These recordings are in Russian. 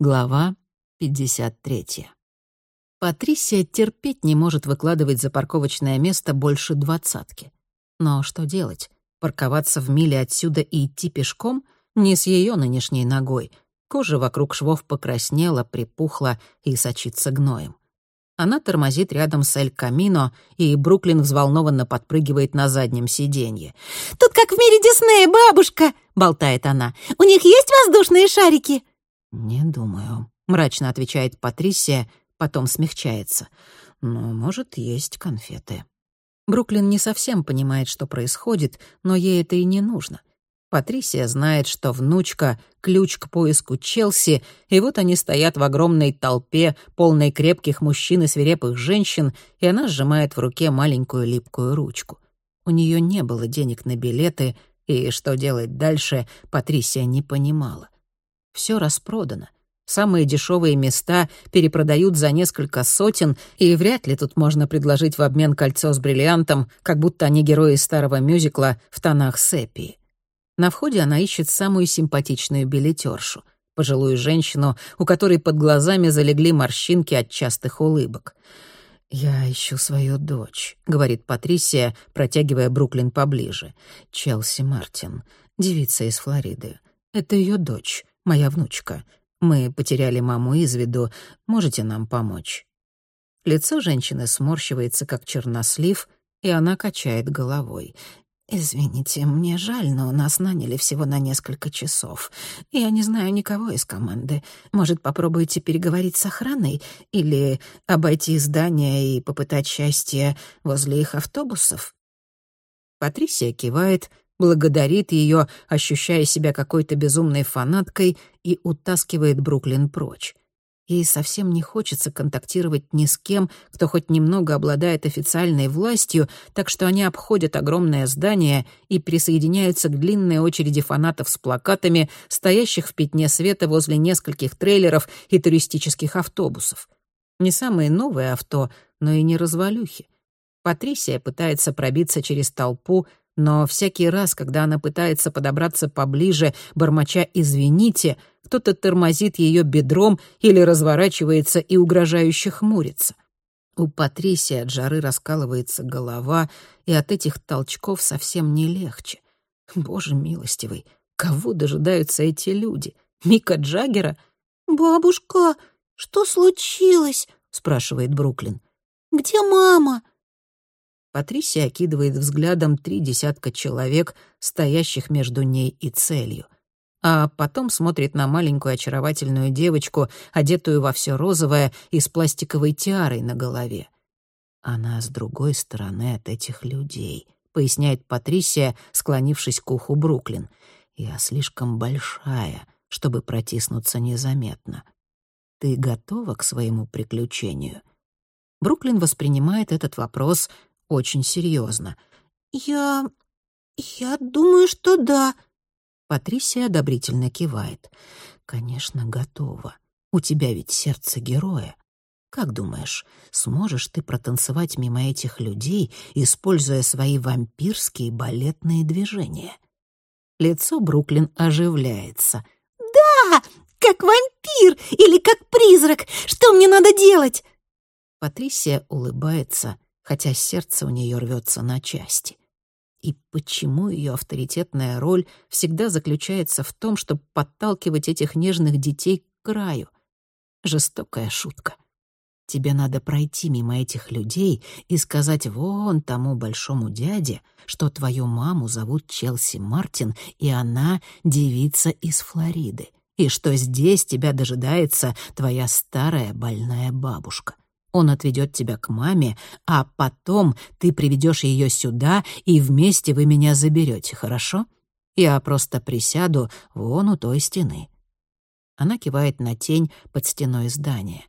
Глава 53. Патрисия терпеть не может выкладывать за парковочное место больше двадцатки. Но что делать? Парковаться в миле отсюда и идти пешком? Не с ее нынешней ногой. Кожа вокруг швов покраснела, припухла и сочится гноем. Она тормозит рядом с Эль Камино, и Бруклин взволнованно подпрыгивает на заднем сиденье. «Тут как в мире Диснея, бабушка!» — болтает она. «У них есть воздушные шарики?» «Не думаю», — мрачно отвечает Патрисия, потом смягчается. «Но, может, есть конфеты». Бруклин не совсем понимает, что происходит, но ей это и не нужно. Патрисия знает, что внучка — ключ к поиску Челси, и вот они стоят в огромной толпе, полной крепких мужчин и свирепых женщин, и она сжимает в руке маленькую липкую ручку. У нее не было денег на билеты, и что делать дальше, Патрисия не понимала все распродано. Самые дешевые места перепродают за несколько сотен, и вряд ли тут можно предложить в обмен кольцо с бриллиантом, как будто они герои старого мюзикла в тонах сепии. На входе она ищет самую симпатичную билетершу, пожилую женщину, у которой под глазами залегли морщинки от частых улыбок. «Я ищу свою дочь», — говорит Патрисия, протягивая Бруклин поближе. «Челси Мартин, девица из Флориды. Это ее дочь моя внучка. Мы потеряли маму из виду. Можете нам помочь?» Лицо женщины сморщивается, как чернослив, и она качает головой. «Извините, мне жаль, но нас наняли всего на несколько часов. Я не знаю никого из команды. Может, попробуете переговорить с охраной или обойти здание и попытать счастье возле их автобусов?» Патрисия кивает, благодарит ее, ощущая себя какой-то безумной фанаткой, и утаскивает Бруклин прочь. Ей совсем не хочется контактировать ни с кем, кто хоть немного обладает официальной властью, так что они обходят огромное здание и присоединяются к длинной очереди фанатов с плакатами, стоящих в пятне света возле нескольких трейлеров и туристических автобусов. Не самые новые авто, но и не развалюхи. Патрисия пытается пробиться через толпу, но всякий раз, когда она пытается подобраться поближе, бормоча «извините», кто-то тормозит ее бедром или разворачивается и угрожающе хмурится. У Патрисии от жары раскалывается голова, и от этих толчков совсем не легче. Боже милостивый, кого дожидаются эти люди? Мика Джаггера? «Бабушка, что случилось?» — спрашивает Бруклин. «Где мама?» Патрисия окидывает взглядом три десятка человек, стоящих между ней и целью. А потом смотрит на маленькую очаровательную девочку, одетую во все розовое и с пластиковой тиарой на голове. Она с другой стороны от этих людей, поясняет Патрисия, склонившись к уху Бруклин. Я слишком большая, чтобы протиснуться незаметно. Ты готова к своему приключению? Бруклин воспринимает этот вопрос очень серьезно. «Я... я думаю, что да». Патрисия одобрительно кивает. «Конечно, готова. У тебя ведь сердце героя. Как думаешь, сможешь ты протанцевать мимо этих людей, используя свои вампирские балетные движения?» Лицо Бруклин оживляется. «Да, как вампир или как призрак. Что мне надо делать?» Патрисия улыбается хотя сердце у нее рвется на части. И почему ее авторитетная роль всегда заключается в том, чтобы подталкивать этих нежных детей к краю? Жестокая шутка. Тебе надо пройти мимо этих людей и сказать вон тому большому дяде, что твою маму зовут Челси Мартин, и она девица из Флориды, и что здесь тебя дожидается твоя старая больная бабушка. Он отведет тебя к маме, а потом ты приведешь ее сюда, и вместе вы меня заберете, хорошо? Я просто присяду вон у той стены». Она кивает на тень под стеной здания.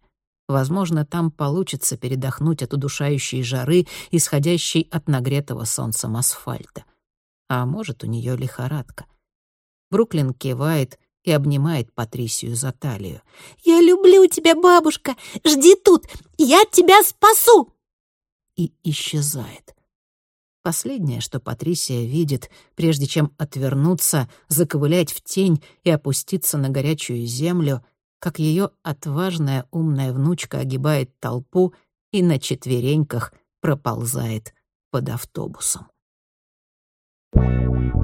Возможно, там получится передохнуть от удушающей жары, исходящей от нагретого солнцем асфальта. А может, у нее лихорадка. Бруклин кивает и обнимает Патрисию за талию. «Я люблю тебя, бабушка! Жди тут! Я тебя спасу!» И исчезает. Последнее, что Патрисия видит, прежде чем отвернуться, заковылять в тень и опуститься на горячую землю, как ее отважная умная внучка огибает толпу и на четвереньках проползает под автобусом. Thank you.